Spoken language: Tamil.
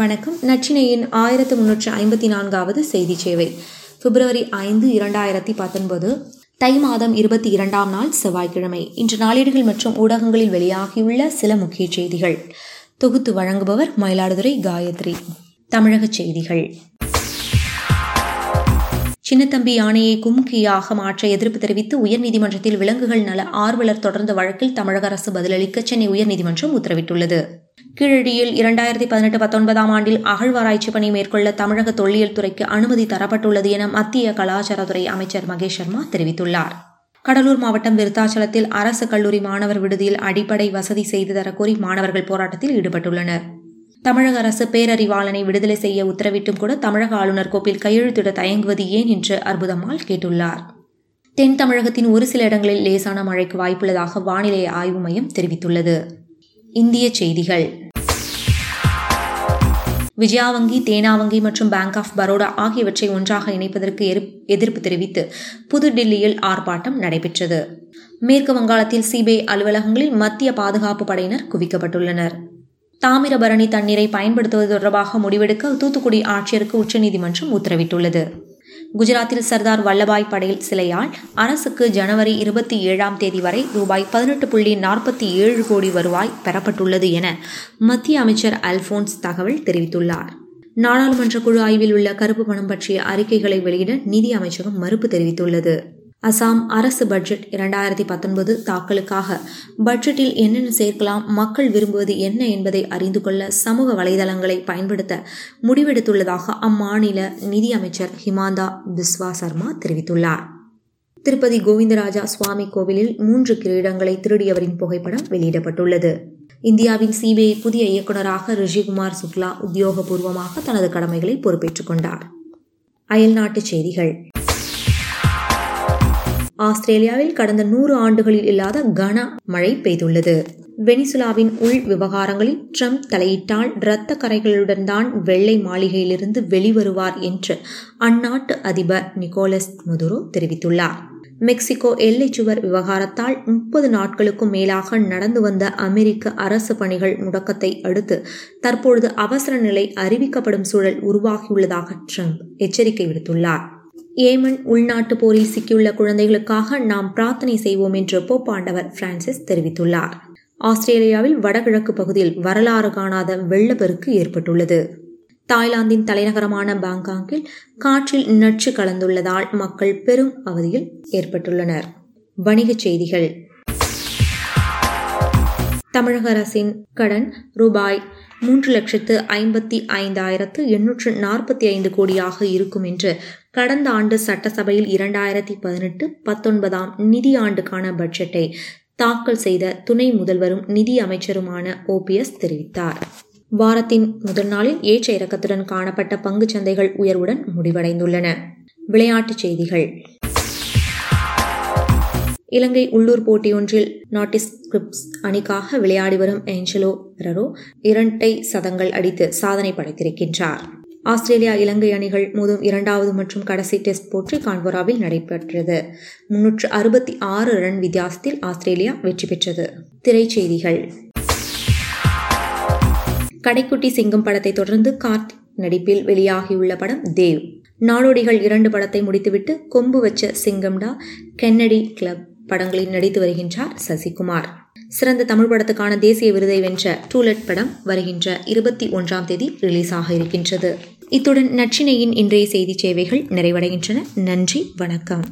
வணக்கம். நச்சினையின் ஆயிரத்து முன்னூற்று ஐம்பத்தி நான்காவது செய்தி சேவை. பிப்ரவரி ஐந்து இரண்டாயிரத்தி பத்தொன்பது தை மாதம் இருபத்தி இரண்டாம் நாள் செவ்வாய்க்கிழமை. இன்று நாளேடுகள் மற்றும் ஊடகங்களில் வெளியாகியுள்ள சில முக்கிய செய்திகள். தொகுத்து வழங்குபவர் மயிலாடுதுறை காயத்ரி. தமிழக செய்திகள். சின்னத்தம்பி யானையை கும்கியாக மாற்ற எதிர்ப்பு தெரிவித்து உயர்நீதிமன்றத்தில் விலங்குகள் நல ஆர்வலர் தொடர்ந்த வழக்கில் தமிழக அரசு பதிலளிக்க சென்னை உயர்நீதிமன்றம் உத்தரவிட்டுள்ளது. கீழடியில் இரண்டாயிரத்தி பதினெட்டு பத்தொன்பதாம் ஆண்டில் அகழ்வாராய்ச்சி பணி மேற்கொள்ள தமிழக தொல்லியல் துறைக்கு அனுமதி தரப்பட்டுள்ளது என மத்திய கலாச்சாரத்துறை அமைச்சர் மகேஷ் சர்மா தெரிவித்துள்ளார். கடலூர் மாவட்டம் விருத்தாச்சலத்தில் அரசு கல்லூரி மாணவர் விடுதியில் அடிப்படை வசதி செய்து தரக்கோரி மாணவர்கள் போராட்டத்தில் ஈடுபட்டுள்ளனர். தமிழக அரசு பேரறிவாளனை விடுதலை செய்ய உத்தரவிட்டும் கூட தமிழக ஆளுநர் கோப்பில் கையெழுத்திட தயங்குவது ஏன் என்று அற்புதம்மாள் கேட்டுள்ளார். தென் தமிழகத்தின் ஒரு சில இடங்களில் லேசான மழைக்கு வாய்ப்புள்ளதாக வானிலை ஆய்வு மையம் தெரிவித்துள்ளது. இந்திய செய்திகள். விஜயா வங்கி தேனா வங்கி மற்றும் பேங்க் ஆஃப் பரோடா ஆகியவற்றை ஒன்றாக இணைப்பதற்கு எதிர்ப்பு தெரிவித்து புதுடில்லியில் ஆர்ப்பாட்டம் நடைபெற்றது. மேற்கு வங்காளத்தில் சிபிஐ அலுவலகங்களில் மத்திய பாதுகாப்பு படையினர் குவிக்கப்பட்டுள்ளனர். தாமிரபரணி தண்ணீரை பயன்படுத்துவது தொடர்பாக முடிவெடுக்க தூத்துக்குடி ஆட்சியருக்கு உச்சநீதிமன்றம் உத்தரவிட்டுள்ளது. குஜராத்தில் சர்தார் வல்லபாய் படேல் சிலையால் அரசுக்கு ஜனவரி இருபத்தி ஏழாம் தேதி வரை ரூபாய் பதினெட்டு புள்ளி நாற்பத்தி ஏழு கோடி வருவாய் பெறப்பட்டுள்ளது என மத்திய அமைச்சர் அல்போன்ஸ் தகவல் தெரிவித்துள்ளார். நாடாளுமன்ற குழு ஆய்வில் உள்ள கருப்பு பணம் பற்றிய அறிக்கைகளை வெளியிட நிதி அமைச்சகம் மறுப்பு தெரிவித்துள்ளது. அசாம் அரசு பட்ஜெட் இரண்டாயிரத்தி பத்தொன்பது தாக்கலுக்காக. பட்ஜெட்டில் என்னென்ன சேர்க்கலாம் மக்கள் விரும்புவது என்ன என்பதை அறிந்து கொள்ள சமூக வலைதளங்களை பயன்படுத்த முடிவெடுத்துள்ளதாக அம்மாநில நிதியமைச்சர் ஹிமாந்தா பிஸ்வா சர்மா தெரிவித்துள்ளார். திருப்பதி கோவிந்தராஜா சுவாமி கோவிலில் மூன்று கிரீடங்களை திருடியவரின் புகைப்படம் வெளியிடப்பட்டுள்ளது. இந்தியாவின் சிபிஐ புதிய இயக்குநராக ரிஷிகுமார் சுக்லா உத்தியோகபூர்வமாக தனது கடமைகளை பொறுப்பேற்றுக் கொண்டார். அயல்நாட்டுச் செய்திகள். ஆஸ்திரேலியாவில் கடந்த நூறு ஆண்டுகளில் இல்லாத கன மழை பெய்துள்ளது. வெனிசுலாவின் உள் விவகாரங்களில் ட்ரம்ப் தலையிட்டால் இரத்த கரைகளுடன் தான் வெள்ளை மாளிகையிலிருந்து வெளிவருவார் என்று அந்நாட்டு அதிபர் நிக்கோலஸ் மதுரோ தெரிவித்துள்ளார். மெக்சிகோ எல்லை சுவர் விவகாரத்தால் முப்பது நாட்களுக்கும் மேலாக நடந்து வந்த அமெரிக்க அரசு பணிகள் முடக்கத்தை அடுத்து தற்பொழுது அவசர நிலை அறிவிக்கப்படும் சூழல் உருவாகியுள்ளதாக ட்ரம்ப் எச்சரிக்கை விடுத்துள்ளார். ஏமன் உள்நாட்டு போரில் சிக்கியுள்ள குழந்தைகளுக்காக நாம் பிரார்த்தனை செய்வோம் என்று போப்பாண்டவர் பிரான்சிஸ் தெரிவித்துள்ளார். ஆஸ்திரேலியாவில் வடகிழக்கு பகுதியில் வரலாறு காணாத வெள்ளப்பெருக்கு ஏற்பட்டுள்ளது. தாய்லாந்தின் தலைநகரமான பாங்காங்கில் காற்றில் நச்சு கலந்துள்ளதால் மக்கள் பெரும் அவதியில் ஏற்பட்டுள்ளனர். வணிகச் செய்திகள். தமிழக அரசின் கடன் ரூபாய் மூன்று லட்சத்து ஐம்பத்தி ஐந்தாயிரத்து எண்ணூற்று நாற்பத்தி ஐந்து கோடியாக இருக்கும் என்று கடந்த ஆண்டு சட்டசபையில் இரண்டாயிரத்தி பதினெட்டு பத்தொன்பதாம் நிதி ஆண்டுக்கான பட்ஜெட்டை தாக்கல் செய்த துணை முதல்வரும் நிதி அமைச்சருமான ஓபிஎஸ் தெரிவித்தார். வாரத்தின் முதல் நாளில் ஏற்ற இறக்கத்துடன் காணப்பட்ட பங்குச்சந்தைகள் உயர்வுடன் முடிவடைந்துள்ளன. விளையாட்டுச் செய்திகள். இலங்கை உள்ளூர் போட்டியொன்றில் நாட்டிஸ் கிரிப்ஸ் அணிக்காக விளையாடி வரும் ஏஞ்சலோ பெரரோ இரண்டை சதங்கள் அடித்து சாதனை படைத்திருக்கின்றார். ஆஸ்திரேலியா இலங்கை அணிகள் மோதும் இரண்டாவது மற்றும் கடைசி டெஸ்ட் போட்டி கான்போராவில் நடைபெற்றது. முன்னூற்று அறுபத்தி ஆறு ரன் வித்தியாசத்தில் ஆஸ்திரேலியா வெற்றி பெற்றது. திரைச்செய்திகள். கடைக்குட்டி சிங்கம் படத்தை தொடர்ந்து கார்த்திக் நடிப்பில் வெளியாகியுள்ள படம் தேவ். நாடோடிகள் இரண்டு படத்தை முடித்துவிட்டு கொம்பு வச்ச சிங்கம்டா கென்னடி கிளப் படங்களில் நடித்து வருகின்றார் சசிகுமார். சிறந்த தமிழ் படத்துக்கான தேசிய விருதை வென்ற டூலெட் படம் வருகின்ற இருபத்தி ஒன்றாம் தேதி ரிலீஸ் ஆக இருக்கின்றது. இத்துடன் நச்சினையின் இன்றைய செய்தி சேவைகள் நிறைவடைகின்றன. நன்றி வணக்கம்.